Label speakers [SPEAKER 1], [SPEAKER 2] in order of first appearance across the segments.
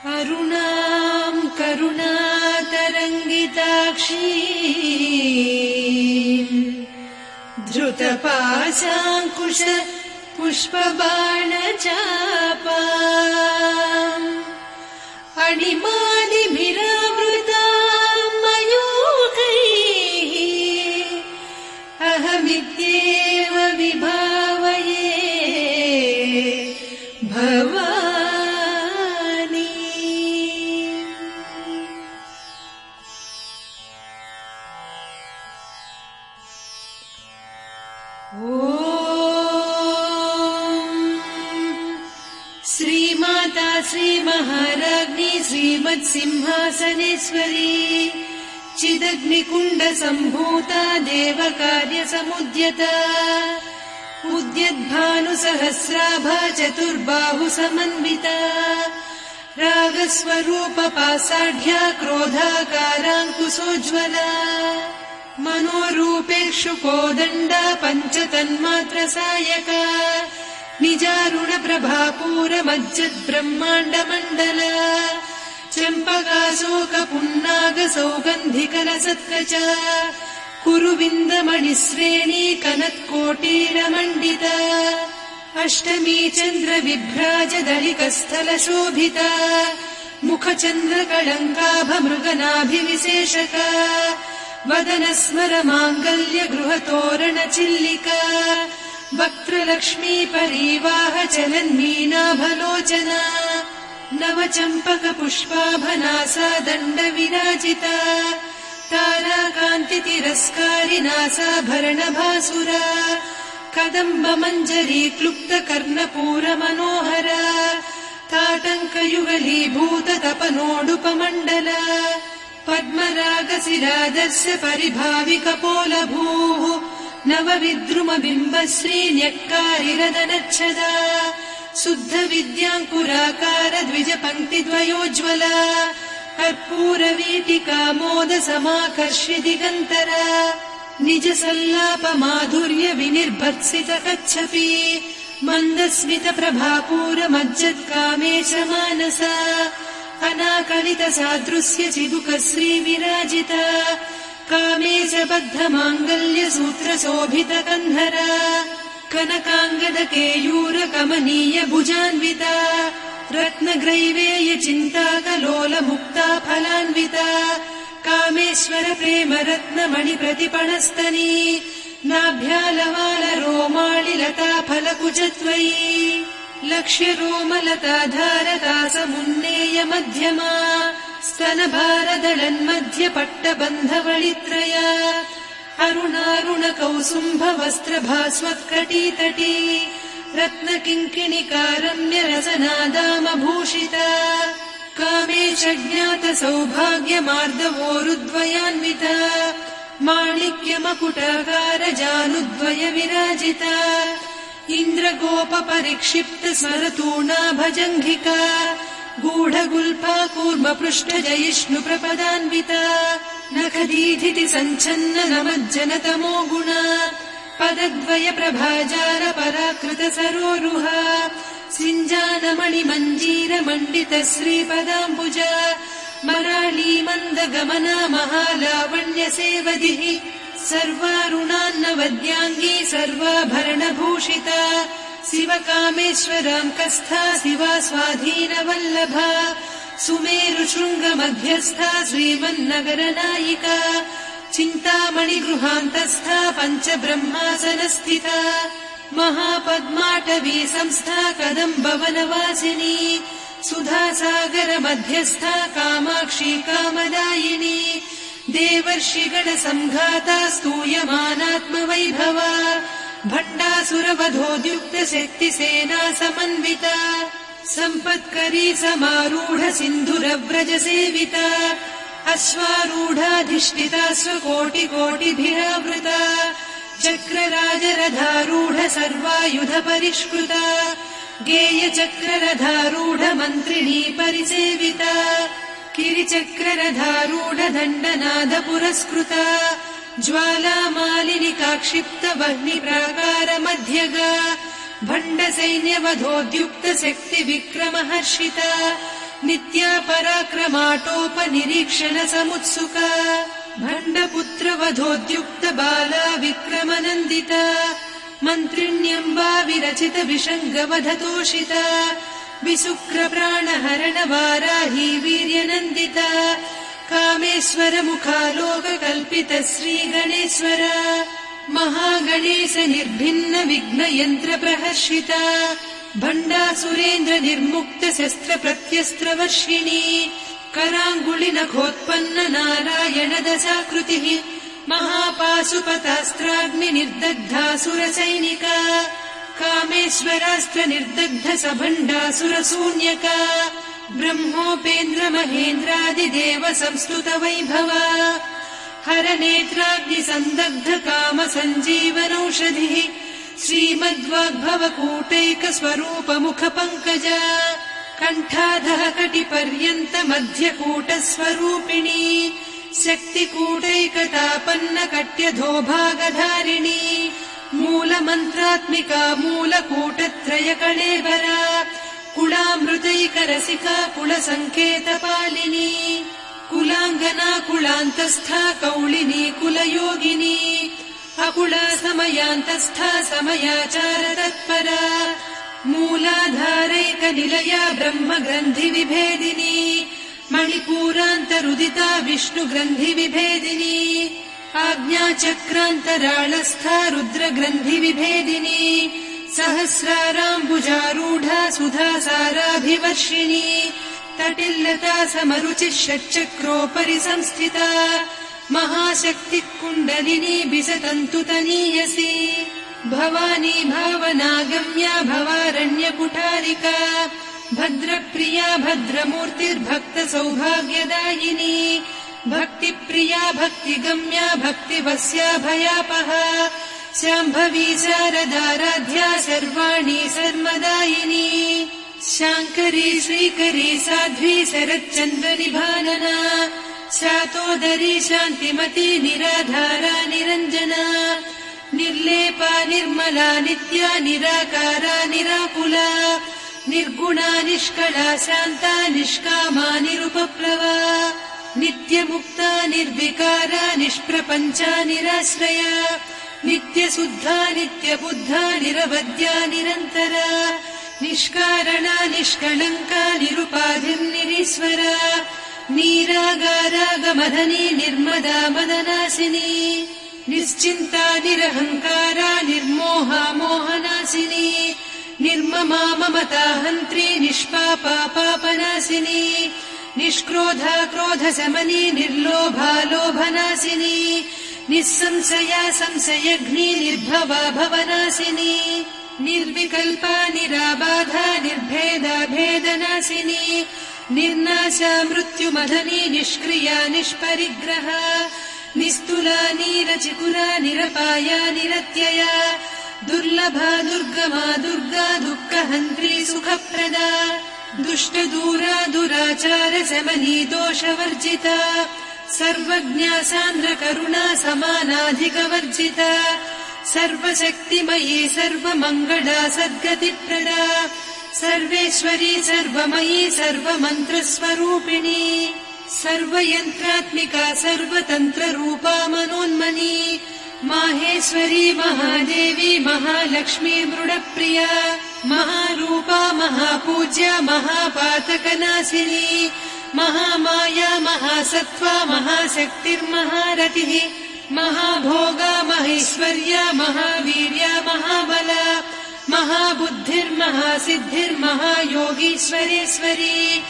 [SPEAKER 1] अरुणाम् करुणातरङ्गिताक्षी धृतपाशाङ्कुश पुष्पबाणचापा। अणिमादिभिरावृता श्रीमत्सिंहासनेश्वरी चिदग्निकुण्डसम्भूता देवकार्यसमुद्यता उद्यद्भानुसहस्राभा चतुर्बाहुसमन्विता रागस्वरूपपासाढ्या क्रोधाकाराङ्कुशोज्ज्वला मनोरूपेक्षु कोदण्डा पञ्चतन्मात्रसायका निजारुणप्रभापूरमज्जद्ब्रह्माण्डमण्डल चम्पकाशोकपुन्नागसौगन्धिकलसत्कच कुरुविन्दमणिश्रेणी कनत्कोटीरमण्डिता अष्टमी चन्द्रविभ्राजदलिकस्थलशोभिता। मुखचन्द्रकळङ्काभमृगनाभिविशेषका वदनस्मरमाङ्गल्य गृहतोरणचिल्लिका वक्त्रलक्ष्मी परीवाह चलन्मीनाभलोचना नवचम्पकपुष्पाभनासा दण्डविराजिता ताराकान्तितिरस्कारिनासाभरणभासुरा कदम्बमञ्जरी क्लुप्तकर्णपूरमनोहरा ताटङ्कयुगलीभूततपनोडुपमण्डला। पद्मरागशिरादर्श परिभाविकपोलभूः नवविद्रुमबिम्बश्रीन्यक्कारिरदनच्छदा शुद्ध विद्याङ्कुराकार द्विजपङ्क्तिद्वयोज्ज्वला कर्पूरवीटिका मोद समाकर्षि दिगन्तरा निज सल्लाप माधुर्य विनिर्भर्त्सित कच्छपि मन्दस्मित प्रभापूर मज्जत्कामेश मानसा अनाकलित सादृश्य चिदुक श्रीविराजिता कामेश बद्ध माङ्गल्य सूत्र शोभित कन्धरा कनकाङ्गद केयूर कमनीय भुजान्विता रत्नग्रैवेय चिन्ता कलोल मुक्ता फलान्विता कामेश्वर प्रेम रत्नमणि प्रतिपणस्तनी नाभ्यालवाल रोमाणि लता लक्ष्य रोमलता धारता समुन्नेय मध्यमा स्तनभारदळन्मध्य पट्टबन्धवळित्रया अरुणारुण कौसुम्भ वस्त्र भास्वत्कटीतटी रत्नकिङ्किणिकारम्य रसनादामभूषिता कामेश ज्ञात सौभाग्यमार्दवोरुद्वयान्विता माणिक्यमकुटाकार जानुद्वय विराजिता नखदीधिति सञ्छन्न नमज्जनतमो गुणा। पदद्वय प्रभाजाल पराकृत सरोरुहा। सिञ्जानमणि मञ्जीर मण्डित श्रीपदाम्बुजा। मराळी मन्द गमना महालावण्य सेवधिः। सर्वारुणान्नवद्याङ्गी सर्वाभरणभूषिता। शिव कामेश्वराम् शिवा स्वाधीनवल्लभा सुमेरु शृङ्ग मध्यस्था श्रीमन्नगर नायिका चिन्तामणि गृहान्तस्था महापद्माटवी संस्था कदम्बवनवासिनी सुधासागर मध्यस्था कामाक्षी कामदायिनी देवर्षिगण सङ्घाता स्तूयमानात्मवैभवा भण्डासुरवधोद्युक्त शक्तिसेना समन्विता सम्पत्करी समारूढ सिन्धुरव्रज सेविता अश्वारूढाधिष्ठिता स्वकोटिकोटिभिरावृता चक्रराजरथारूढ सर्वायुध परिष्कृता गेयचक्ररथारूढ मन्त्रिणी परिसेविता किरिचक्ररथारूढ दण्डनाद पुरस्कृता ज्वालामालिनिका क्षिप्त वह्नि प्राकार मध्यगा भण्ड सैन्यवधोद्युक्त शक्ति विक्रमहर्षिता नित्या पराक्रमाटोपनिरीक्षण समुत्सुका भण्डपुत्रवधोद्युक्त बाला विक्रमनन्दिता मन्त्रिण्यम्बा विरचित विषङ्गवधतोषिता विशुक्रप्राणहरण वाराही वीर्यनन्दिता कामेश्वर मुखालोककल्पित श्रीगणेश्वर महागणेश निर्भिन्न विघ्नयन्त्र प्रहर्षिता भण्डासुरेन्द्र निर्मुक्त शस्त्र प्रत्यस्त्रवर्षिणी कराङ्गुलि नखोत्पन्न नारायण दशाकृतिः महापाशुपतास्त्राग्नि निर्दग्धासुर सैनिका कामेश्वरास्त्र निर्दग्ध स भण्डासुरशून्यका ब्रह्मोपेन्द्र महेन्द्रादिदेव संस्तुत वैभव हर नेत्राग्नि सञ्जीवनौषधिः श्रीमद्वाग्भव कण्ठाधः कटिपर्यन्त मध्यकूट स्वरूपिणी शक्तिकूटैकतापन्न कट्यधो भागधारिणी मूलमन्त्रात्मिका कलेबरा कुलामृतैकरसिका कुलसङ्केतपालिनी कुलाङ्गना कुलान्तस्था कौलिनी कुलयोगिनी। अकुला समयान्तस्था समयाचार तत्परा। ग्रन्थि विभेदिनी मणिपूरान्तरुदिता विष्णु ग्रन्थि विभेदिनी आज्ञाचक्रान्तराळस्था रुद्रग्रन्थि विभेदिनी सहस्राराम्बुजारूढा सुधा साराभिवर्षिणी तटिल्लता समरुचिः षट्चक्रोपरि संस्थिता महाशक्तिः कुण्डलिनी बिसतन्तु तनीयसी भवानी भावनागम्या भवारण्यकुठारिका। भद्रप्रिया भद्रमूर्तिर्भक्त सौभाग्यदायिनी भक्तिप्रिया भक्तिगम्या भक्तिवस्या भयापः। शाम्भवी शारदाराध्या सर्वाणि सर्वदायिनी शाङ्करी श्रीकरी साध्वी शरच्चन्द्रनिभानना शातोदरी शान्तिमती निराधारा निरञ्जना निर्लेपा निर्मला नित्या निराकारा निराकुला निर्गुणा निष्कला शान्ता निष्कामा निरुपप्लवा नित्यमुक्ता निर्विकारा निष्प्रपञ्चा निराश्रया नित्यशुद्धा नित्यबुद्धा निरवद्या निरन्तरा निष्कारणा निष्कलङ्का निरुपाधिर्निरीश्वरा नीरागारागमधनी निर्मदा मदनासिनी निश्चिन्ता निरहङ्कारा निर्मोहा मोहनासिनी निर्ममा ममता हन्त्री निष्पापा पापनासिनी निष्क्रोधा क्रोधशमनी निर्लोभा लोभनासिनी निःसंशया संशयघ्नी निर्भवा भवनासिनी निर्विकल्पा निर्भेदा निर्नाशा मृत्युमधनी निष्क्रिया निष्परिग्रह निस्तुला नीरचिकुरा निरपाया निरत्यया दुर्लभा दुर्गमा दुर्गा दुःखहन्त्री सुखप्रदा दुष्टदूरा दुराचार शमनी दोषवर्जिता सर्वज्ञा सान्द्रकरुणा समानाधिकवर्जिता सर्वशक्तिमयी सर्वमङ्गला सद्गतिप्रदा सर्वेश्वरी सर्वमयी सर्वमन्त्रस्वरूपिणी सर्वयन्त्रात्मिका सर्वतन्त्ररूपा मनोन्मनी माहेश्वरी महादेवी महालक्ष्मी मृडप्रिया महारूपा महापूज्या महापातकनाशिनी महामाया महासत्त्वा महाशक्तिर्महारतिः महाभोगा महेश्वर्या महावीर्या महाबला महाबुद्धिर्महासिद्धिर्महायोगीश्वरेश्वरी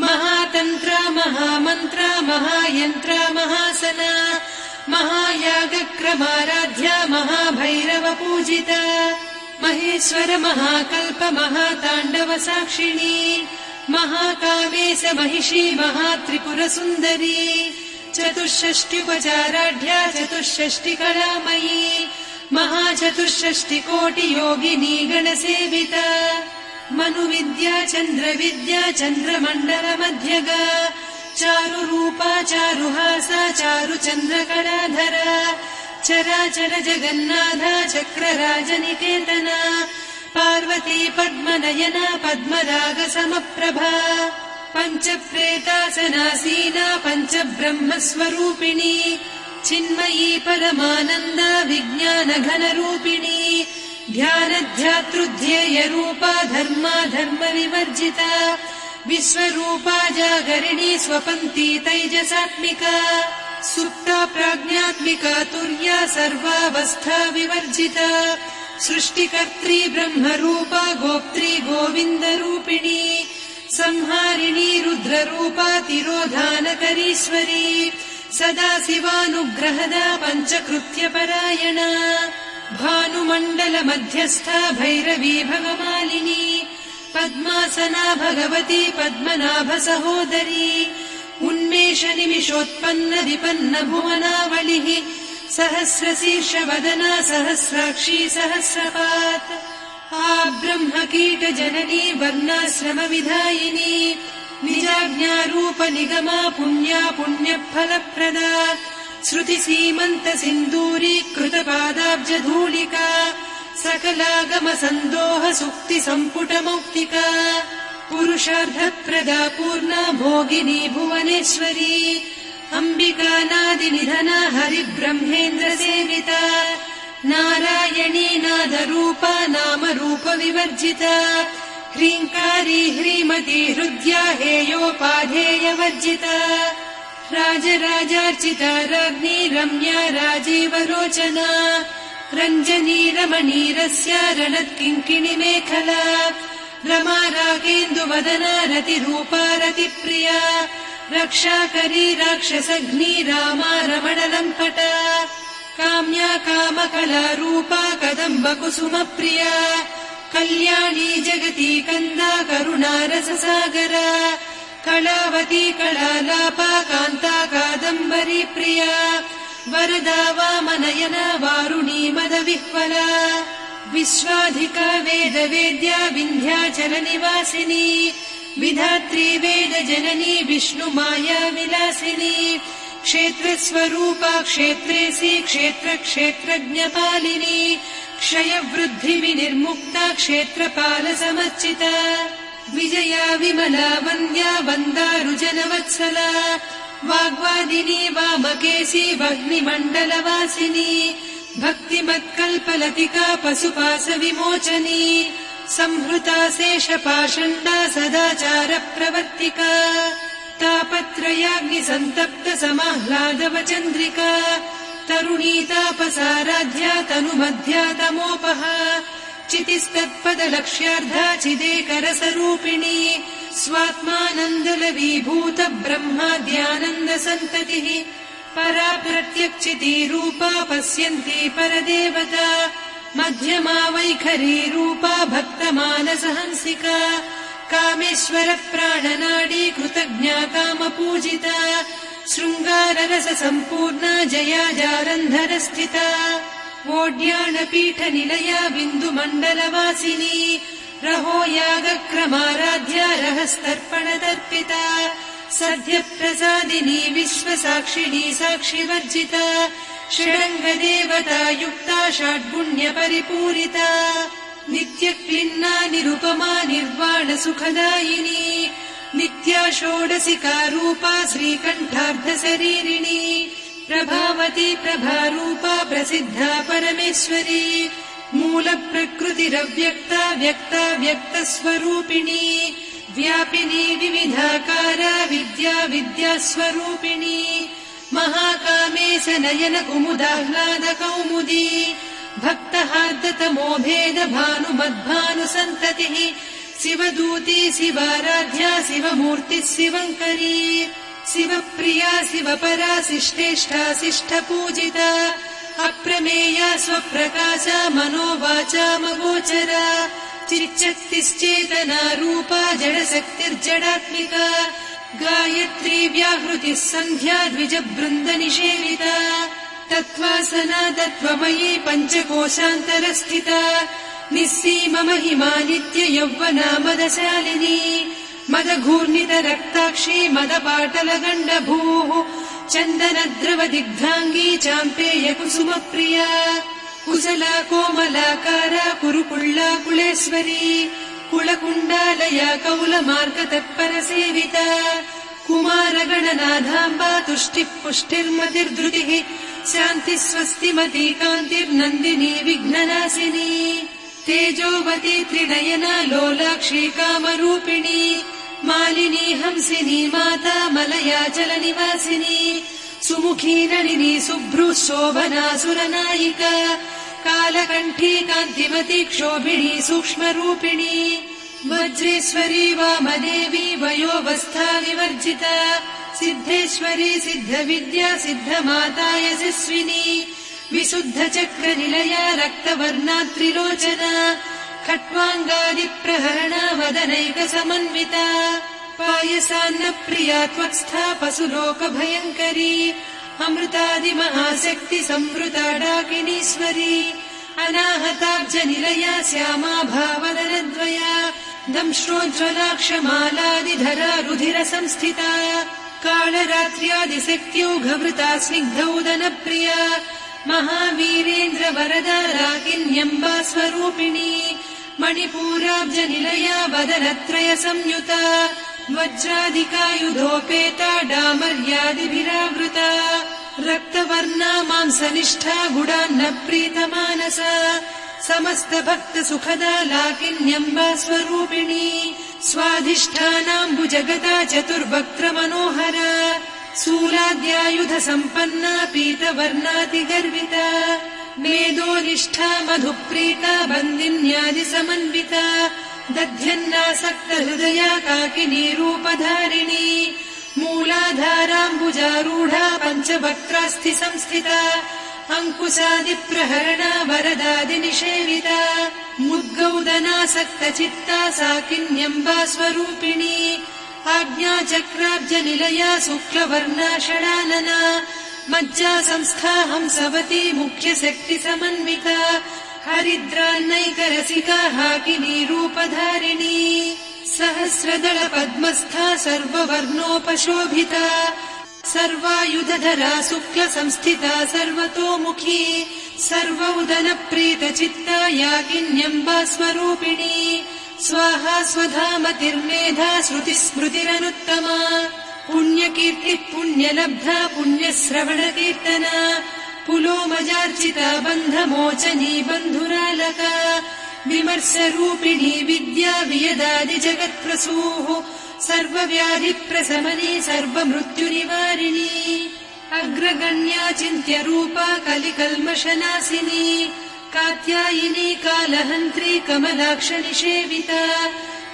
[SPEAKER 1] महातन्त्रा महामन्त्रा महायन्त्रा महासना। महायागक्रमाराध्या महाभैरवपूजिता। महेश्वर महाकल्प महाताण्डव साक्षिणी। महाकामेश महिषी महात्रिपुरसुन्दरी। चतुष्षष्ट्युपचाराढ्या चतुष्षष्टिकलामयी महाचतुष्षष्टिकोटियोगिनी गणसेविता मनुविद्या चन्द्रविद्या चन्द्रमण्डलमध्यगा चारुरूपा चारुहासा चारुचन्द्रकलाधरा। चराचर जगन्नाथा चक्रराजनिकेतना। पार्वती पद्मनयना पद्मरागसमप्रभा। पञ्चप्रेतासनासीना पञ्चब्रह्मस्वरूपिणी चिन्मयी परमानन्दा विज्ञानघनरूपिणी ध्यानध्यातृध्येयरूपा धर्मा धर्मविवर्जिता विश्वरूपा जागरिणी स्वपन्ती तैजसात्मिका सुप्ता प्राज्ञात्मिका तुर्या सर्वावस्था विवर्जिता सृष्टिकर्त्री ब्रह्मरूपा गोप्त्री गोविन्दरूपिणी संहारिणी रुद्ररूपा तिरोधानकरीश्वरी सदा शिवानुग्रहदा पञ्चकृत्यपरायणा भानुमण्डलमध्यस्था भैरवी भगमालिनी पद्मासना भगवती पद्मनाभ सहोदरी उन्मेष निमिषोत्पन्न विपन्न भुवनावलिः सहस्रशीर्षवदना सहस्राक्षी सहस्रपात्। आ कीट जननी वर्णाश्रमविधायिनी निजाज्ञारूप निगमा पुण्या पुण्यफलप्रदा। श्रुति सीमन्त सिन्दूरी कृतपादाब्ज धूलिका सकलागम सन्दोह सुक्ति सम्पुट मौक्तिका पूर्णा भोगिनी भुवनेश्वरी। अम्बिकानादिनिधना हरिब्रह्मेन्द्र सेविता नारायणी नादरूपा नामरूप विवर्जिता ह्रीङ्कारी ह्रीमती हृद्या हेयोपाधेयवर्जिता। राजराजार्चिता राज्ञी रम्या राजीव रोचना रञ्जनी रमणीरस्या रणत्किङ्किणि मेखला रमा रागेन्दुवदना रतिरूपा रतिप्रिया। रक्षाकरी राक्षसघ्नी रामा रमणलम्पटा। काम्या कामकला रूपा कदम्ब कुसुमप्रिया कल्याणी जगती कन्दा करुणारससागरा कलावती कलालापा कान्ता कादम्बरी प्रिया। वरदा वामनयना वारुणी मदविह्वला। विश्वाधिका वेद वेद्या विन्ध्याचल निवासिनी विधात्री वेद जननी विष्णुमाया विलासिनी। क्षेत्रस्वरूपा क्षेत्रेऽसि क्षेत्र क्षेत्रज्ञपालिनी क्षयवृद्धिविनिर्मुक्ता क्षेत्रपालसमर्चिता विजया विमला वन्द्या वन्दारुजनवत्सला। वाग्वादिनी वामकेशी वह्निमण्डलवासिनी। भक्तिमत्कल्पलतिका पशुपास विमोचनी संहृता शेषपाषण्डा सदाचारप्रवर्तिका। तापत्रयाग्निसन्तप्त समाह्लादवचन्द्रिका तरुणीतापसाराध्या तनुमध्या तमोपः चितिस्तत्पदलक्ष्यार्धा चिदेकरसरूपिणी स्वात्मानन्दलवीभूत ब्रह्माद्यानन्दसन्ततिः परा प्रत्यक्षितीरूपा पश्यन्ती परदेवता। मध्यमा वैखरी रूपा भक्तमानसहंसिका कामेश्वर प्राणनाडी कृतज्ञा कामपूजिता शृङ्गाररस सम्पूर्णा जया जारन्धर स्थिता बिन्दुमण्डलवासिनी रहो यागक्रमाराध्या रहस्तर्पण दर्पिता सद्य प्रसादिनी विश्वसाक्षिणी साक्षिवर्जिता षडङ्गदेवता युक्ता षड्गुण्य परिपूरिता नित्यक्लिन्ना निरुपमा निर्वाण सुखदायिनी नित्या षोडशिका रूपा श्रीकण्ठार्धशरीरिणी प्रभावती प्रभारूपा प्रसिद्धा परमेश्वरी मूलप्रकृतिरव्यक्ता व्यक्ता व्यक्तस्वरूपिणी व्यापिनी विविधाकारा विद्या विद्यास्वरूपिणी महाकामेश नयन कुमुदाह्लाद कौमुदी भक्तहार्दतमो भेद भानुमद्भानुसन्ततिः शिवदूती शिवाराध्या शिवमूर्तिः शिवङ्करी शिवप्रिया शिवपरा शिष्टेष्ठा शिष्ठपूजिता अप्रमेया स्वप्रकाशा मनोवाचामगोचरा चिच्चक्तिश्चेतना रूपा जडशक्तिर्जडात्मिका गायत्री व्याहृतिः सन्ध्या द्विजबृन्दनिषेविता तत्त्वासना तत्त्वमयी पञ्चकोशान्तरस्थिता निःसीम महिमा नित्य यौवना मदशालिनी मदघूर्णित रक्ताक्षी मदपाटल गण्डभूः चन्दनद्रव दिग्धाङ्गी चाम्पेय कुसुमप्रिया कुशला कोमलाकारा कुरुकुळ्ळा कुलेश्वरी कुलकुण्डालया कौलमार्गतत्परसेविता कुमारगणनाधाम्बा तुष्टिः पुष्टिर्मतिर्धृतिः शान्तिः स्वस्तिमती कान्तिर्नन्दिनी विघ्ननाशिनी तेजोवती त्रिनयना लोलाक्षी कामरूपिणी मालिनी हंसिनी माता मलया जलनिवासिनी सुमुखी नलिनी शुभ्रुः शोभना सुरनायिका कालकण्ठी कान्तिमती क्षोभिणी सूक्ष्मरूपिणी वज्रेश्वरी वामदेवी वयोवस्था विवर्जिता सिद्धेश्वरी सिद्धविद्या सिद्धमाता यशस्विनी विशुद्धचक्रनिलया रक्तवर्णा त्रिलोचना खट्वाङ्गादिप्रहरणा वदनैकसमन्विता पायसान्नप्रिया त्वक्स्था पशुलोकभयङ्करी अमृतादिमहाशक्ति संवृता डाकिनीश्वरी अनाहताब्जनिलया श्यामा भावदनद्वया दंश्रोज्ज्वलाक्षमालादिधरा रुधिर संस्थिता कालरात्र्यादिशक्त्यौघवृता स्निग्धौदनप्रिया महावीरेन्द्र वरदा राकिन्यम्बा स्वरूपिणी मणिपूराब्जनिलया वदनत्रय संयुता वज्राधिकायुधोपेता डामर्यादिभिरावृता रक्तवर्णा मांसनिष्ठा गुडान्न प्रीतमानसा समस्त भक्त सुखदा लाकिन्यम्बा स्वरूपिणी स्वाधिष्ठानाम्बुजगता चतुर्वक्त्र मनोहरा सम्पन्ना पीतवर्णातिगर्विता मेदोनिष्ठा मधुप्रीता बन्दिन्यादिसमन्विता दध्यन्नासक्त हृदया काकिनी रूपधारिणी मूलाधाराम्बुजारूढा पञ्चवक्त्रास्थि संस्थिता अङ्कुशादिप्रहरणा वरदादिनिषेविता मुद्गौदनासक्तचित्ता सा किन्यम्बा स्वरूपिणी आज्ञाचक्राब्जनिलया शुक्लवर्णा षडानना मज्जा संस्था हंसवती मुख्यशक्तिसमन्विता हरिद्रान्नैकरसिका हाकिनी रूपधारिणी सहस्रदल पद्मस्था सर्ववर्णोपशोभिता सर्वायुधधरा शुक्ल संस्थिता सर्वतोमुखी सर्वौदनप्रीतचित्ता याकिन्यम्बा स्वरूपिणी स्वाहा स्वधामतिर्मेधा श्रुतिस्मृतिरनुत्तमा पुण्यकीर्तिः पुण्यलब्धा पुण्यश्रवणकीर्तना पुलोमजार्चिता बन्धमोचनी बन्धुरालका विमर्शरूपिणी विद्या वियदादि जगत्प्रसूः सर्वव्याधिप्रशमनी सर्वमृत्युनिवारिणी अग्रगण्या चिन्त्यरूपा कलिकल्मषनाशिनी कात्यायिनी कालहन्त्री कमलाक्षनिषेविता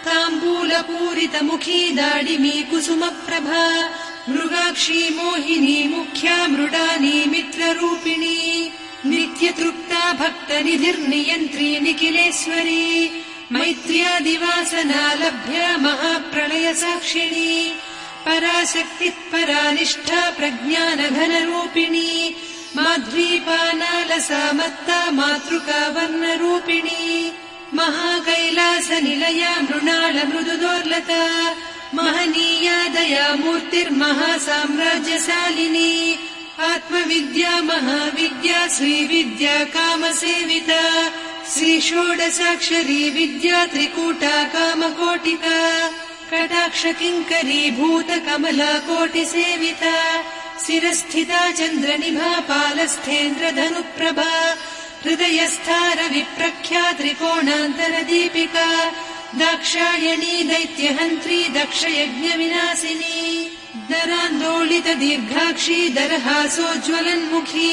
[SPEAKER 1] ताम्बूलपूरितमुखी दाडिमी कुसुमप्रभा मृगाक्षी मोहिनी मुख्या मृडानी मित्ररूपिणी नित्यतृप्ता भक्तनिधिर्नियन्त्री निखिलेश्वरी मैत्र्यादिवासना लभ्या महाप्रलय पराशक्तिः परानिष्ठा प्रज्ञानघनरूपिणी माध्वीपानालसा मत्ता मातृका वर्णरूपिणी महाकैलासनिलया मृणाल मृदुदोर्लता महनीया दया मूर्तिर्महासाम्राज्यशालिनी आत्मविद्या महाविद्या श्रीविद्या कामसेविता श्रीषोडशाक्षरी विद्या त्रिकूटा कामकोटिका कटाक्ष किङ्करी भूत कमला शिरस्थिता चन्द्रनिभा पालस्थेन्द्र धनुप्रभा हृदयस्था रविप्रख्या त्रिकोणान्तरदीपिका दाक्षायणी दैत्यहन्त्री दक्षयज्ञविनाशिनी दरान्दोलित दीर्घाक्षी दरहासोज्ज्वलन्मुखी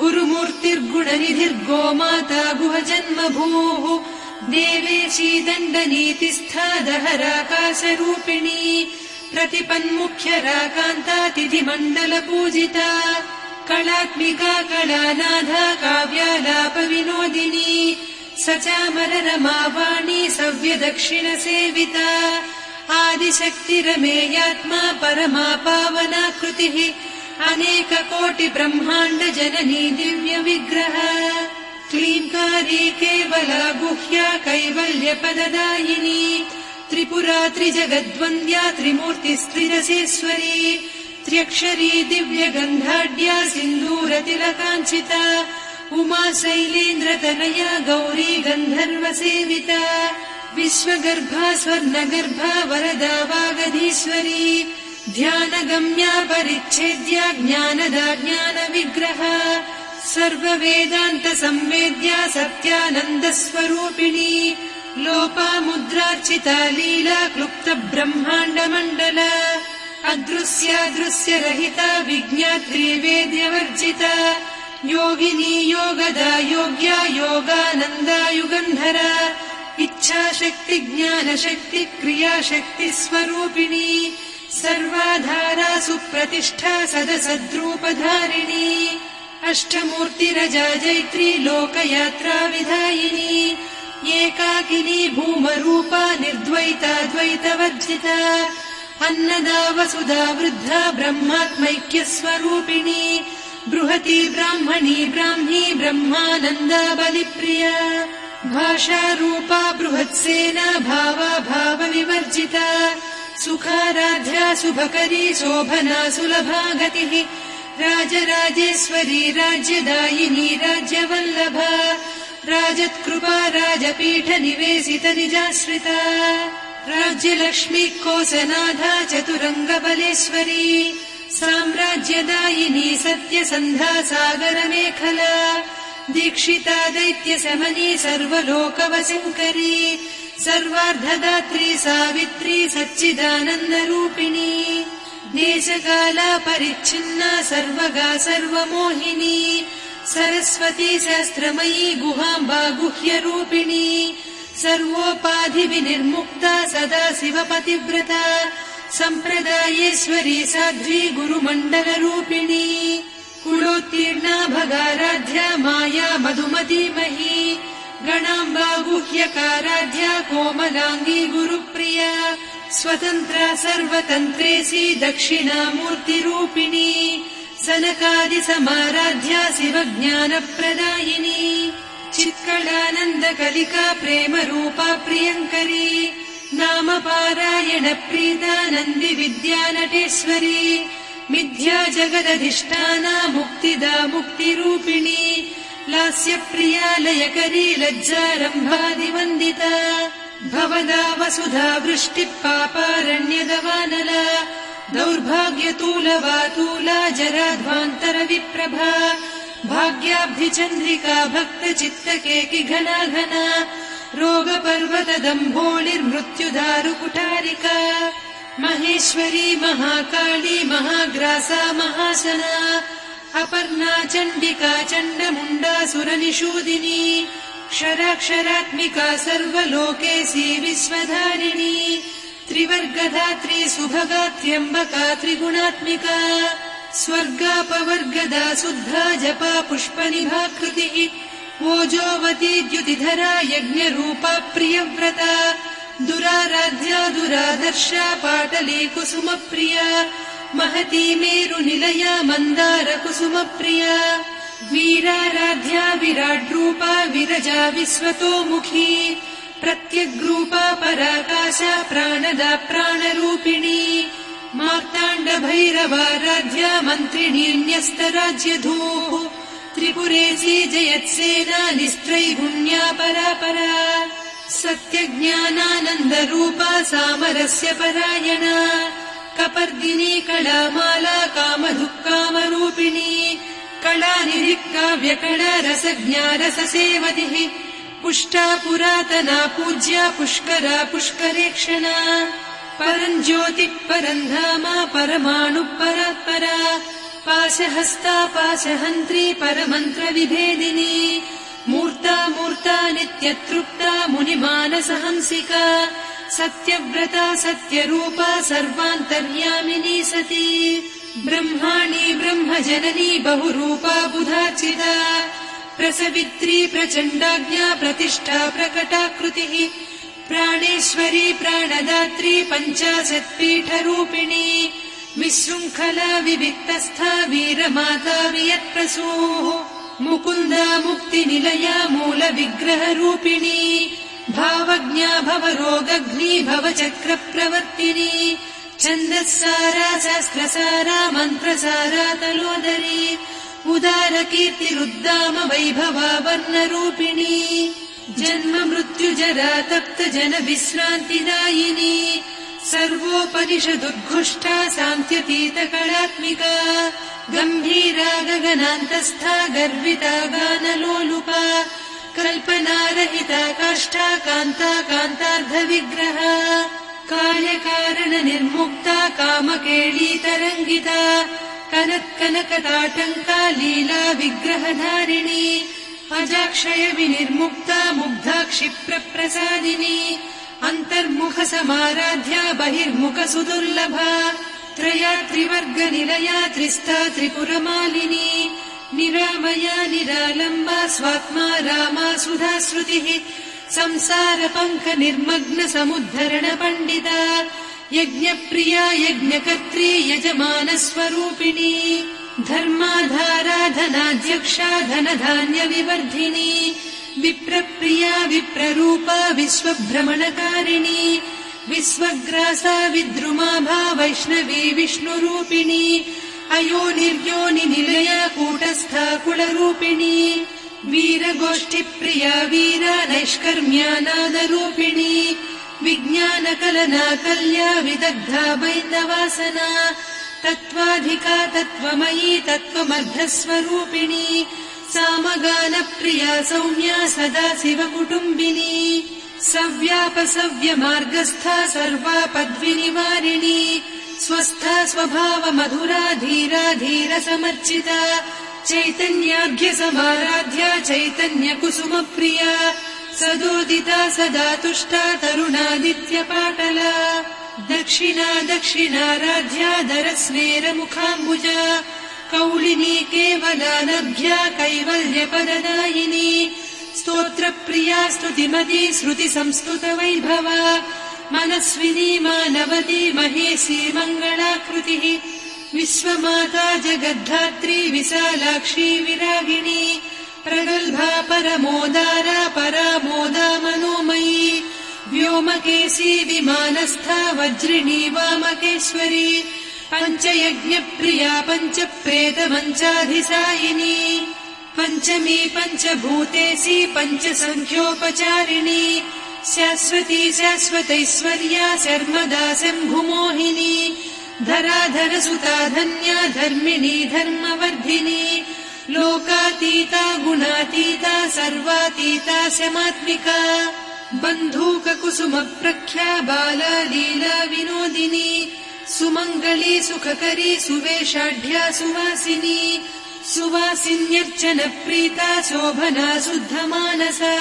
[SPEAKER 1] गुरुमूर्तिर्गुणनिधिर्गो माता गुहजन्मभूः देवेशी दण्डनीतिस्था दहराकाशरूपिणी प्रतिपन्मुख्यराकान्तातिथिमण्डलपूजिता कलात्मिका कलानाधा काव्यालापविनोदिनी स चामररमावाणी सव्यदक्षिणसेविता आदिशक्तिरमेयात्मा परमा पावनाकृतिः अनेककोटिब्रह्माण्ड जननी दिव्यविग्रह। क्लीङ्कारी केवला गुह्या कैवल्यपददायिनी त्रिपुरा त्रिजगद्वन्द्या त्रिमूर्तिस्त्रिरसेश्वरी त्र्यक्षरी दिव्यगन्धाढ्या सिन्दूरतिलकाञ्चिता उमा शैलेन्द्रतनया गौरी गन्धर्वसेविता विश्वगर्भा स्वर्णगर्भा वरदा वागधीश्वरी ध्यानगम्या परिच्छेद्या ज्ञानदा ज्ञानविग्रह सर्ववेदान्तसंवेद्या सत्यानन्दस्वरूपिणी लोपामुद्रार्चिता लीला क्लुप्त ब्रह्माण्डमण्डल अदृश्यादृश्यरहिता विज्ञात्री वेद्यवर्जिता योगिनी योगदा योग्या योगानन्दायुगन्धरा इच्छाशक्ति ज्ञानशक्ति क्रियाशक्तिस्वरूपिणी सर्वाधारा सुप्रतिष्ठा सदसद्रूपधारिणी अष्टमूर्तिरजा जैत्री लोकयात्रा विधायिनी एकाकिनी भूमरूपा निर्द्वैता द्वैतवर्जिता अन्नदा वसुधा वृद्धा ब्रह्मात्मैक्यस्वरूपिणी बृहती ब्राह्मणी ब्राह्मी ब्रह्मानन्दा बलिप्रिया भाषारूपा बृहत्सेना भावा भावविवर्जिता सुखाराध्या शुभकरी शोभना सुलभा गतिः राजराजेश्वरी राज्यदायिनी राज्यवल्लभा राजत्कृपा राजपीठ निवेशित निजाश्रिता। राज्यलक्ष्मी कोसनाधा चतुरङ्गबलेश्वरी। साम्राज्यदायिनी सत्यसन्धा सागरमेखला दीक्षिता दैत्यशमनी सर्वलोकवशङ्करी। सर्वार्धदात्री सावित्री सच्चिदानन्दरूपिणी देशकाला परिच्छिन्ना सर्वगा सर्वमोहिनी सरस्वती शास्त्रमयी गुहाम्बा गुह्यरूपिणी सर्वोपाधिविनिर्मुक्ता सदा शिवपतिव्रता सम्प्रदायेश्वरी साध्वी गुरुमण्डलरूपिणी कुलोत्तीर्णा भगाराध्या माया मधुमतीमही गणाम्बा गुह्यकाराध्या कोमलाङ्गी गुरुप्रिया स्वतन्त्रा सर्वतन्त्रेसी दक्षिणामूर्तिरूपिणी सनकादिसमाराध्या शिवज्ञानप्रदायिनी चित्कलानन्दकलिका प्रेमरूपा प्रियङ्करी नाम पारायण प्रीतानन्दि विद्यानटेश्वरी मिथ्या जगदधिष्ठाना मुक्तिदा मुक्तिरूपिणी लास्यप्रियालयकरी लज्जारम्भादिवन्दिता भवदा वसुधा वृष्टिः पापारण्यदवानला दौर्भाग्यतूलवातूला जराध्वान्तरविप्रभा भाग्याब्धिचन्द्रिका भक्तचित्तकेकि घना घना रोगपर्वतदम्भोलिर्मृत्युदारुकुठारिका महेश्वरी महाकाली महाग्रासा महासना अपर्णा चण्डिका चण्डमुण्डा सुरनिषूदिनी क्षराक्षरात्मिका सर्वलोकेशी विश्वधारिणी त्रिवर्गधात्री सुभगा त्र्यम्बका त्रिगुणात्मिका स्वर्गापवर्गदा शुद्धा जपा पुष्पनिभाकृतिः ओजोवती द्युतिधरा यज्ञरूपा प्रियव्रता दुराराध्या दुरादर्शा पाटली कुसुमप्रिया महती मेरुनिलया मन्दार कुसुमप्रिया वीराराध्या विराड्रूपा विरजा विश्वतोमुखी प्रत्यग्रूपा पराकाशा प्राणदा प्राणरूपिणी मन्त्रिणी न्यस्तराज्यधूः त्रिपुरेशी जयत्सेना निस्त्रैगुण्या परापरा सत्यज्ञानानन्दरूपा सामरस्य परायणा कपर्दिनी कलामाला कामधुक्कामरूपिणी कलानिधिक्काव्यकला रसज्ञा रससेवतिः पुष्टा पुरातना पूज्या पुष्करा पुष्करेक्षणा। परम् ज्योतिः परम् धामा परमाणुः परात्परा पाशहस्ता पाशहन्त्री परमन्त्रविभेदिनी। मूर्ता मूर्ता नित्यतृप्ता मुनिमानसहंसिका। सत्यव्रता सत्यरूपा सर्वान्तर्यामिनी सती। ब्रह्माणि ब्रह्मजननी बहुरूपा बुधाचिता प्रसवित्री प्रचण्डाज्ञा प्रतिष्ठा प्रकटाकृतिः प्राणेश्वरी प्राणदात्री पञ्चाशत्पीठरूपिणी विशृङ्खला विविक्तस्था वीरमाता वियत्प्रसूः मुकुन्दा मुक्तिनिलया मूलविग्रहरूपिणी भावज्ञा भवरोगघ्नी भवचक्रप्रवर्तिनी छन्दःसारा शास्त्रसारा मन्त्रसारा तलोदरी उदारकीर्तिरुद्दाम वैभवा वर्णरूपिणी जन्म मृत्युजरा तप्त जन विश्रान्तिदायिनी सर्वोपनिषदुद्घुष्टा सान्त्यतीतकलात्मिका गम्भीरा गगनान्तस्था गर्विता गानलोलुपा कल्पनारहिता काष्ठा कान्ता कान्तार्धविग्रह कार्यकारण निर्मुक्ता कामकेळीतरङ्गिता कनत्कनकताटङ्का लीला विग्रहधारिणी अजाक्षय विनिर्मुक्ता मुग्धा क्षिप्रप्रसादिनी अन्तर्मुख समाराध्या बहिर्मुख सुदुर्लभा त्रया त्रिवर्गनिलया त्रिस्था त्रिपुरमालिनी निरामया निरालम्बा स्वात्मा रामा सुधा श्रुतिः संसार पङ्क निर्मग्न समुद्धरण पण्डिता यज्ञप्रिया यज्ञकर्त्री यजमानस्वरूपिणी धर्माधाराधनाध्यक्षा धनधान्यविवर्धिनी विप्रप्रिया विप्ररूपा विश्वभ्रमणकारिणी विश्वग्रासा विद्रुमाभा वैष्णवी विष्णुरूपिणी अयोनिर्योनिनिलया कूटस्था कुलरूपिणी वीरगोष्ठिप्रिया वीरा नैष्कर्म्यानादरूपिणी विज्ञानकलना कल्या विदग्धा वैन्दवासना तत्त्वाधिका तत्त्वमयी तत्त्वमर्धस्वरूपिणी सामगानप्रिया सौम्या सदा शिवकुटुम्बिनी सव्यापसव्यमार्गस्था सर्वा पद्विनिवारिणी स्वस्था स्वभाव मधुरा धीरा धीर समर्चिता चैतन्याभ्य समाराध्या चैतन्य कुसुमप्रिया सदोदिता सदा तुष्टा तरुणादित्यपाटला। दक्षिणा दक्षिणाराध्या दरस्नेरमुखाम्बुजा। कौलिनी केवलानभ्या कैवल्यपददायिनी। स्तोत्रप्रिया स्तुतिमती श्रुति मनस्विनी मानवती महेशी मङ्गलाकृतिः विश्वमाता जगद्धात्री विशालाक्षी विरागिणी प्रगल्भा परमोदारा परामोदा मनोमयी व्योमकेशी विमानस्था वज्रिणी वामकेश्वरी। पञ्चयज्ञप्रिया पञ्चप्रेतमञ्चाधिसायिनी पञ्चमी पञ्चभूतेशी पञ्चसङ्ख्योपचारिणी शाश्वती शाश्वतैश्वर्या शर्मदा शम्भुमोहिनी। धराधरसुता धन्या धर्मिणी धर्मवर्धिनी लोकातीता गुणातीता सर्वातीता शमात्मिका बन्धूककुसुमप्रख्या बाला लीला विनोदिनी सुमङ्गली सुखकरी सुवेशाढ्या सुवासिनी सुवासिन्यर्चन प्रीता शोभना शुद्धमानसा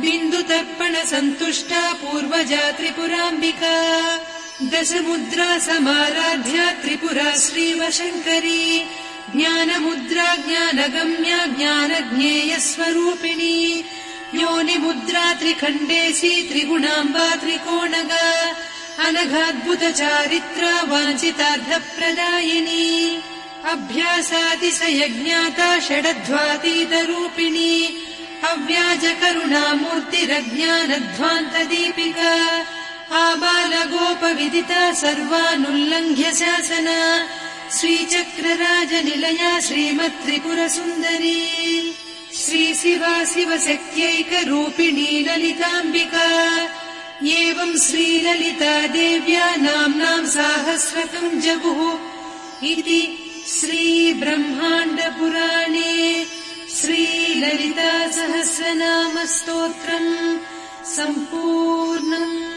[SPEAKER 1] बिन्दुतर्पण सन्तुष्टा पूर्वजा त्रिपुराम्बिका दशमुद्रा समाराध्या त्रिपुरा श्रीवशङ्करी ज्ञानमुद्रा ज्ञानगम्या ज्ञानज्ञेयस्वरूपिणी। योनिमुद्रा त्रिखण्डेशी त्रिगुणाम्बा त्रिकोणगा। अनघाद्भुत चारित्रा वाञ्छितार्थप्रदायिनी अभ्यासातिशयज्ञाता षडध्वातीतरूपिणी। अव्याजकरुणामूर्तिरज्ञानध्वान्तदीपिका। आबालगोपविदिता सर्वानुल्लङ्घ्य शासना श्रीचक्रराजनिलया श्रीमत्त्रिपुरसुन्दरी श्रीशिवा शिवशक्त्यैकरूपिणी ललिताम्बिका एवम् श्रीललिता देव्या नाम्नाम् साहस्रकम् जगुः इति श्रीब्रह्माण्डपुराणे श्रीललिता सहस्रनामस्तोत्रम् सम्पूर्णम्